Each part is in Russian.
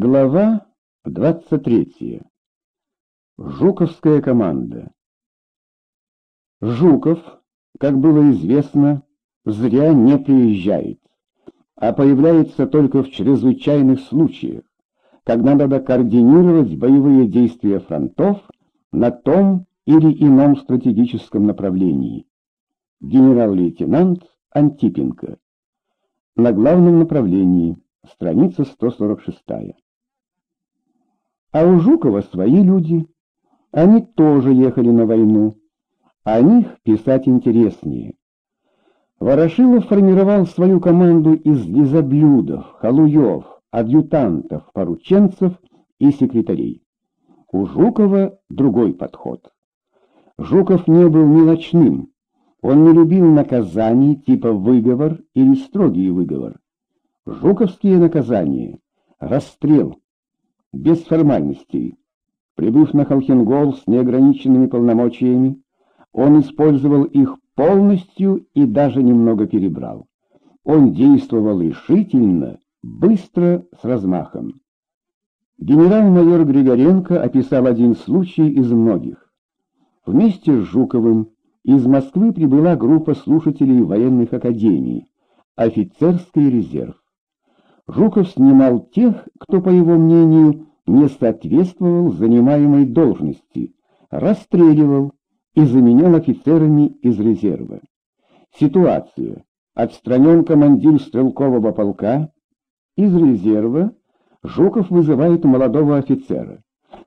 Глава 23. Жуковская команда. Жуков, как было известно, зря не приезжает, а появляется только в чрезвычайных случаях, когда надо координировать боевые действия фронтов на том или ином стратегическом направлении. Генерал-лейтенант Антипенко. На главном направлении, страница 146. А у Жукова свои люди. Они тоже ехали на войну. О них писать интереснее. Ворошилов формировал свою команду из лизоблюдов, халуев, адъютантов, порученцев и секретарей. У Жукова другой подход. Жуков не был мелочным. Он не любил наказаний типа выговор или строгий выговор. Жуковские наказания — расстрел, без формальностей. Прибыв на Холхенгол с неограниченными полномочиями, он использовал их полностью и даже немного перебрал. Он действовал решительно, быстро, с размахом. Генерал-майор Григоренко описал один случай из многих. Вместе с Жуковым из Москвы прибыла группа слушателей военных академий, офицерский резерв. Жуков снимал тех, кто, по его мнению, не соответствовал занимаемой должности, расстреливал и заменял офицерами из резерва. Ситуация. Отстранен командир стрелкового полка. Из резерва Жуков вызывает молодого офицера.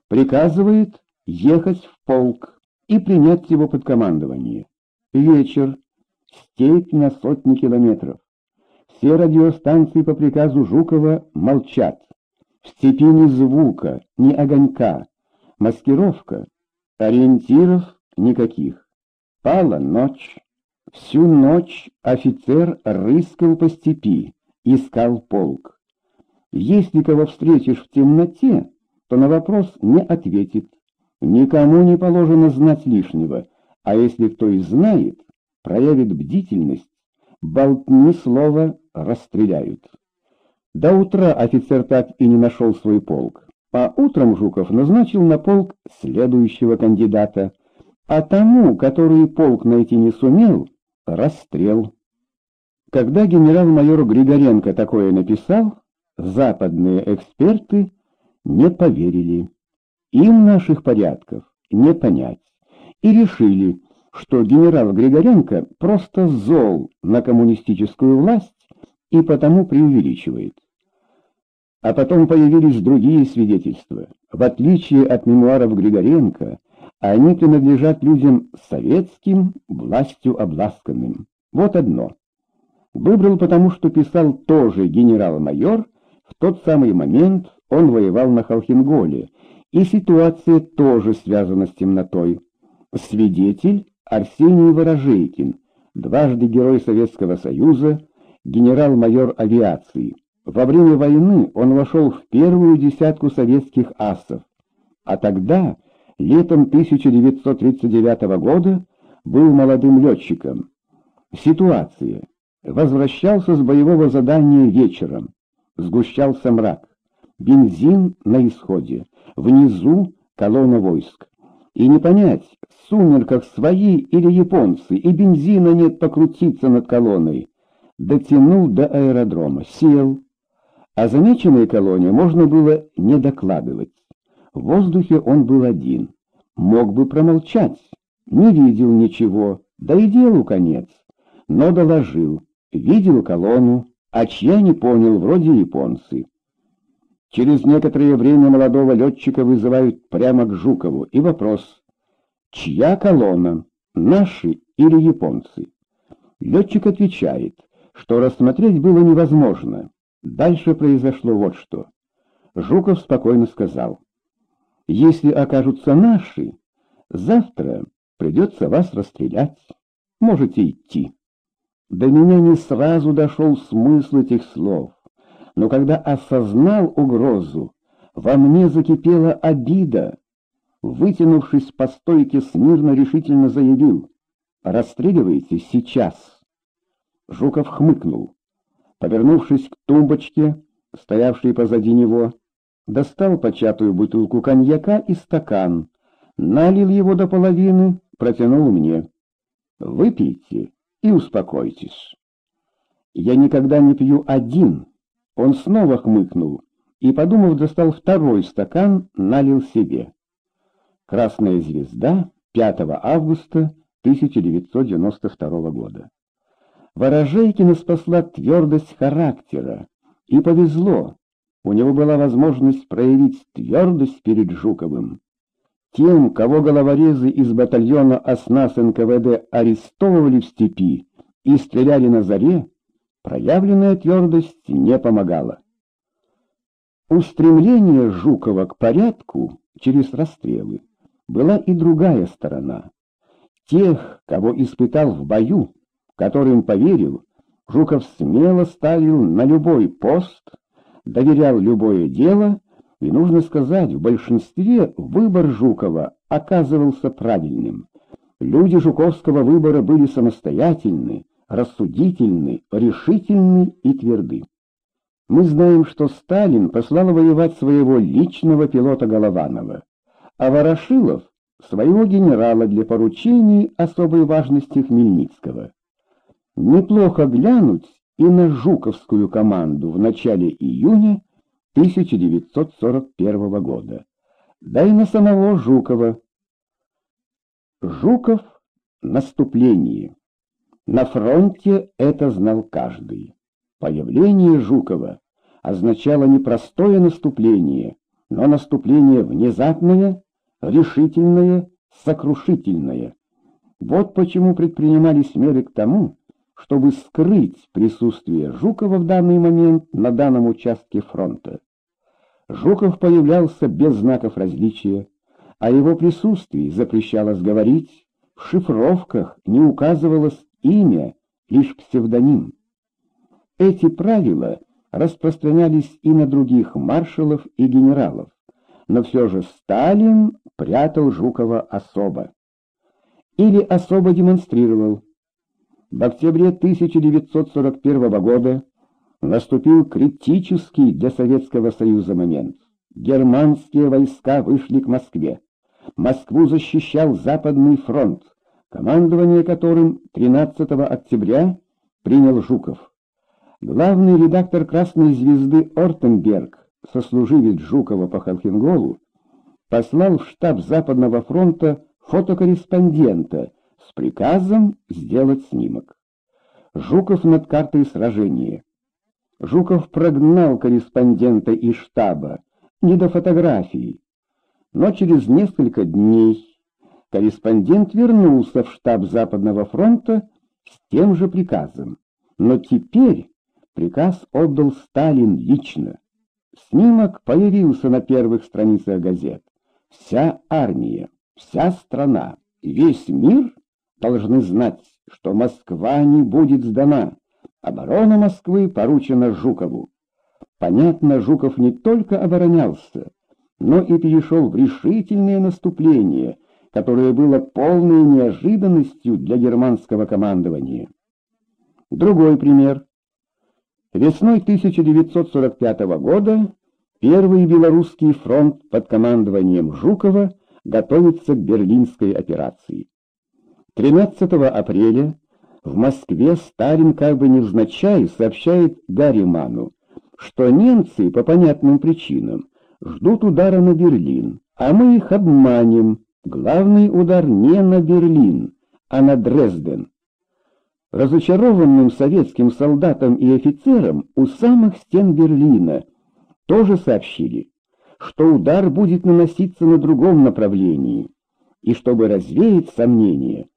Приказывает ехать в полк и принять его под командование. Вечер. Степь на сотни километров. Все радиостанции по приказу Жукова молчат. В степи ни звука, ни огонька. Маскировка. Ориентиров никаких. Пала ночь. Всю ночь офицер рыскал по степи, искал полк. Если кого встретишь в темноте, то на вопрос не ответит. Никому не положено знать лишнего, а если кто и знает, проявит бдительность, болтни слова расстреляют. До утра офицер так и не нашел свой полк. А утром Жуков назначил на полк следующего кандидата, а тому, который полк найти не сумел, расстрел. Когда генерал-майор Григоренко такое написал, западные эксперты не поверили. Им наших порядков не понять. И решили, что генерал Григоренко просто зол на коммунистическую власть и потому преувеличивает. А потом появились другие свидетельства. В отличие от мемуаров Григоренко, они принадлежат людям советским, властью обласканным. Вот одно. Выбрал потому, что писал тоже генерал-майор, в тот самый момент он воевал на Халхинголе, и ситуация тоже связана с темнотой. Свидетель Арсений Ворожейкин, дважды Герой Советского Союза, генерал-майор авиации. Во время войны он вошел в первую десятку советских асов, а тогда, летом 1939 года, был молодым летчиком. Ситуация. Возвращался с боевого задания вечером. Сгущался мрак. Бензин на исходе. Внизу колонна войск. И не понять, в сумерках свои или японцы, и бензина нет покрутиться над колонной. Дотянул до аэродрома, сел, о замеченной колонне можно было не докладывать. В воздухе он был один. Мог бы промолчать. Не видел ничего, да и делу конец. Но доложил. Видел колонну, а чья не понял, вроде японцы. Через некоторое время молодого летчика вызывают прямо к Жукову, и вопрос. Чья колонна, наши или японцы? Летчик отвечает, что рассмотреть было невозможно. Дальше произошло вот что. Жуков спокойно сказал. «Если окажутся наши, завтра придется вас расстрелять. Можете идти». До меня не сразу дошел смысл этих слов, но когда осознал угрозу, во мне закипела обида. Вытянувшись по стойке, смирно решительно заявил «Расстреливайте сейчас». Жуков хмыкнул. Повернувшись к тумбочке, стоявшей позади него, достал початую бутылку коньяка и стакан, налил его до половины, протянул мне. «Выпейте и успокойтесь». «Я никогда не пью один». Он снова хмыкнул и, подумав, достал второй стакан, налил себе. «Красная звезда», 5 августа 1992 года. Ворожейкина спасла твердость характера, и повезло, у него была возможность проявить твердость перед Жуковым. Тем, кого головорезы из батальона ОСНАС НКВД арестовывали в степи и стреляли на заре, проявленная твердость не помогала. Устремление Жукова к порядку через расстрелы была и другая сторона. Тех, кого испытал в бою, которым поверил, Жуков смело ставил на любой пост, доверял любое дело, и, нужно сказать, в большинстве выбор Жукова оказывался правильным. Люди жуковского выбора были самостоятельны, рассудительны, решительны и тверды. Мы знаем, что Сталин послал воевать своего личного пилота Голованова, а Ворошилов — своего генерала для поручений особой важности Хмельницкого. Неплохо глянуть и на Жуковскую команду в начале июня 1941 года, да и на самого Жукова. Жуков — наступление. На фронте это знал каждый. Появление Жукова означало не простое наступление, но наступление внезапное, решительное, сокрушительное. Вот почему предпринимались меры к тому, чтобы скрыть присутствие Жукова в данный момент на данном участке фронта. Жуков появлялся без знаков различия, о его присутствии запрещалось говорить, в шифровках не указывалось имя, лишь псевдоним. Эти правила распространялись и на других маршалов и генералов, но все же Сталин прятал Жукова особо. Или особо демонстрировал, в октябре 1941 года наступил критический для Советского Союза момент. Германские войска вышли к Москве. Москву защищал Западный фронт, командование которым 13 октября принял Жуков. Главный редактор «Красной звезды» Ортенберг, сослуживец Жукова по Халхинголу, послал в штаб Западного фронта фотокорреспондента с приказом сделать снимок. Жуков над картой сражения. Жуков прогнал корреспондента из штаба, не до фотографии. Но через несколько дней корреспондент вернулся в штаб Западного фронта с тем же приказом. Но теперь приказ отдал Сталин лично. Снимок появился на первых страницах газет. Вся армия, вся страна, весь мир должны знать, что Москва не будет сдана. Оборона Москвы поручена Жукову. Понятно, Жуков не только оборонялся, но и перешел в решительное наступление, которое было полной неожиданностью для германского командования. Другой пример. Весной 1945 года Первый Белорусский фронт под командованием Жукова готовится к Берлинской операции. 13 апреля в Москве Сталин как бы невзначай сообщает Гарриману, что немцы по понятным причинам ждут удара на Берлин, а мы их обманем. Главный удар не на Берлин, а на Дрезден. Разочарованным советским солдатам и офицерам у самых стен Берлина тоже сообщили, что удар будет наноситься на другом направлении, и чтобы развеять сомнения,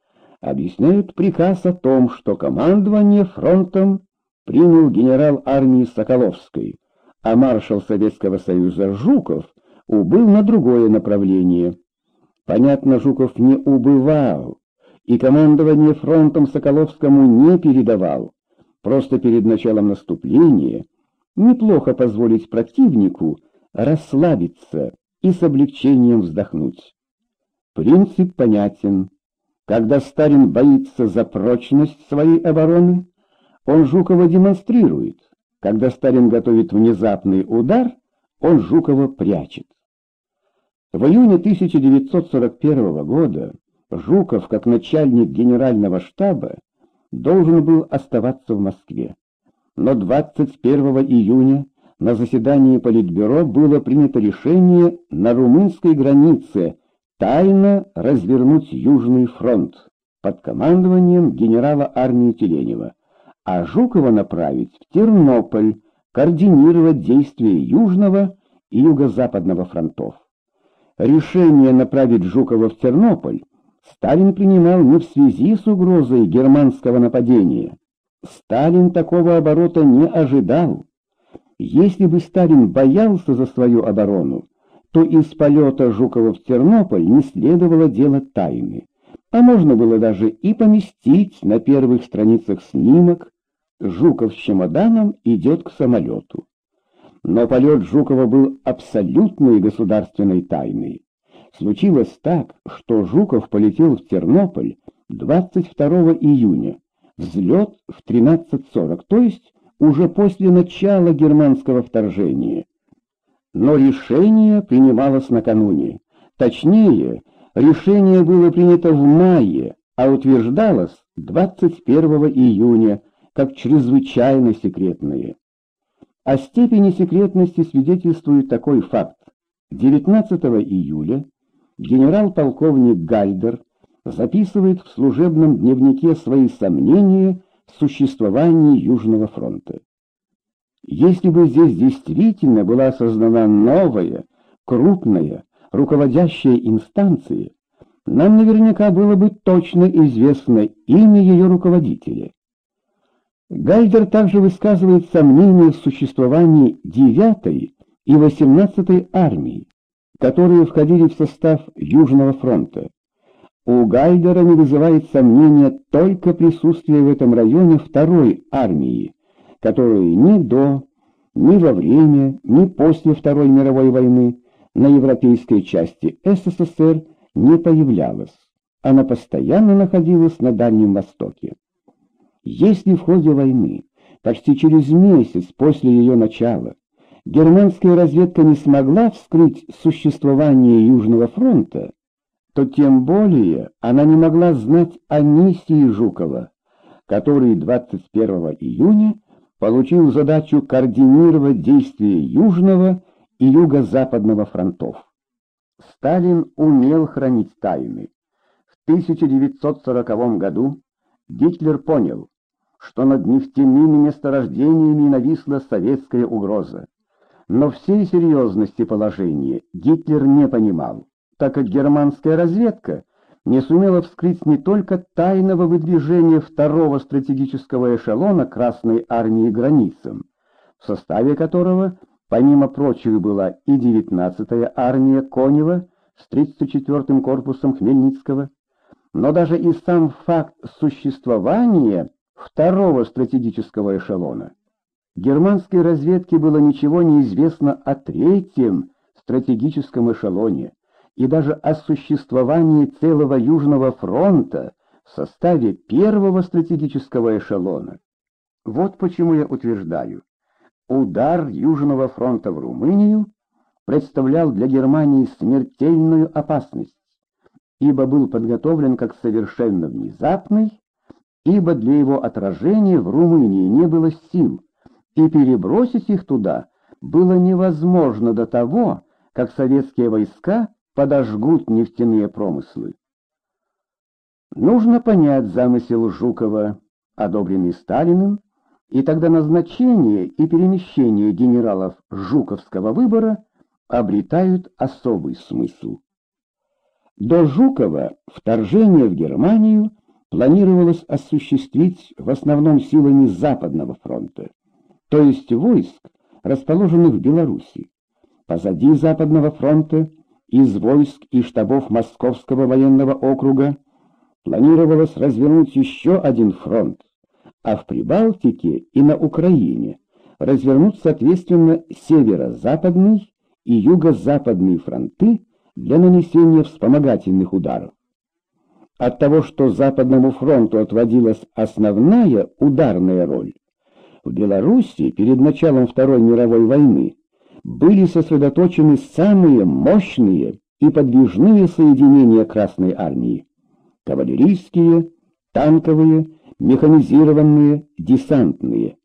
объясняют приказ о том, что командование фронтом принял генерал армии Соколовской, а маршал Советского Союза Жуков убыл на другое направление. Понятно, Жуков не убывал, и командование фронтом Соколовскому не передавал. Просто перед началом наступления неплохо позволить противнику расслабиться и с облегчением вздохнуть. Принцип понятен. Когда Сталин боится за прочность своей обороны, он Жукова демонстрирует. Когда Сталин готовит внезапный удар, он Жукова прячет. В июне 1941 года Жуков, как начальник генерального штаба, должен был оставаться в Москве. Но 21 июня на заседании Политбюро было принято решение на румынской границе тайно развернуть Южный фронт под командованием генерала армии Теленева, а Жукова направить в Тернополь, координировать действия Южного и Юго-Западного фронтов. Решение направить Жукова в Тернополь Сталин принимал не в связи с угрозой германского нападения. Сталин такого оборота не ожидал. Если бы Сталин боялся за свою оборону, то из полета Жукова в Тернополь не следовало делать тайны, а можно было даже и поместить на первых страницах снимок «Жуков с чемоданом идет к самолету». Но полет Жукова был абсолютной государственной тайной. Случилось так, что Жуков полетел в Тернополь 22 июня, взлет в 13.40, то есть уже после начала германского вторжения. Но решение принималось накануне. Точнее, решение было принято в мае, а утверждалось 21 июня, как чрезвычайно секретное. О степени секретности свидетельствует такой факт. 19 июля генерал-полковник Гальдер записывает в служебном дневнике свои сомнения в существовании Южного фронта. Если бы здесь действительно была создана новая, крупная, руководящая инстанция, нам наверняка было бы точно известно имя ее руководителя. Гальдер также высказывает сомнения в существовании 9 и 18 армии, которые входили в состав Южного фронта. У Гальдера не вызывает сомнения только присутствие в этом районе второй армии, которая ни до, ни во время, ни после Второй мировой войны на европейской части СССР не появлялась. Она постоянно находилась на Дальнем Востоке. Если в ходе войны, почти через месяц после ее начала, германская разведка не смогла вскрыть существование Южного фронта, то тем более она не могла знать о миссии Жукова, который 21 июня получил задачу координировать действия Южного и Юго-Западного фронтов. Сталин умел хранить тайны. В 1940 году Гитлер понял, что над нефтяными месторождениями нависла советская угроза. Но всей серьезности положения Гитлер не понимал, так как германская разведка не сумела вскрыть не только тайного выдвижения второго стратегического эшелона Красной армии границам, в составе которого, помимо прочих, была и 19-я армия Конева с 34-м корпусом Хмельницкого, но даже и сам факт существования второго стратегического эшелона. Германской разведке было ничего не известно о третьем стратегическом эшелоне и даже о существовании целого Южного фронта в составе первого стратегического эшелона. Вот почему я утверждаю, удар Южного фронта в Румынию представлял для Германии смертельную опасность, ибо был подготовлен как совершенно внезапный ибо для его отражения в Румынии не было сил, и перебросить их туда было невозможно до того, как советские войска подожгут нефтяные промыслы. Нужно понять замысел Жукова, одобренный Сталиным, и тогда назначение и перемещение генералов Жуковского выбора обретают особый смысл. До Жукова вторжение в Германию – планировалось осуществить в основном силами Западного фронта, то есть войск, расположенных в Беларуси. Позади Западного фронта из войск и штабов Московского военного округа планировалось развернуть еще один фронт, а в Прибалтике и на Украине развернуть соответственно северо-западный и юго-западный фронты для нанесения вспомогательных ударов. От того, что Западному фронту отводилась основная ударная роль, в Белоруссии перед началом Второй мировой войны были сосредоточены самые мощные и подвижные соединения Красной Армии — кавалерийские, танковые, механизированные, десантные.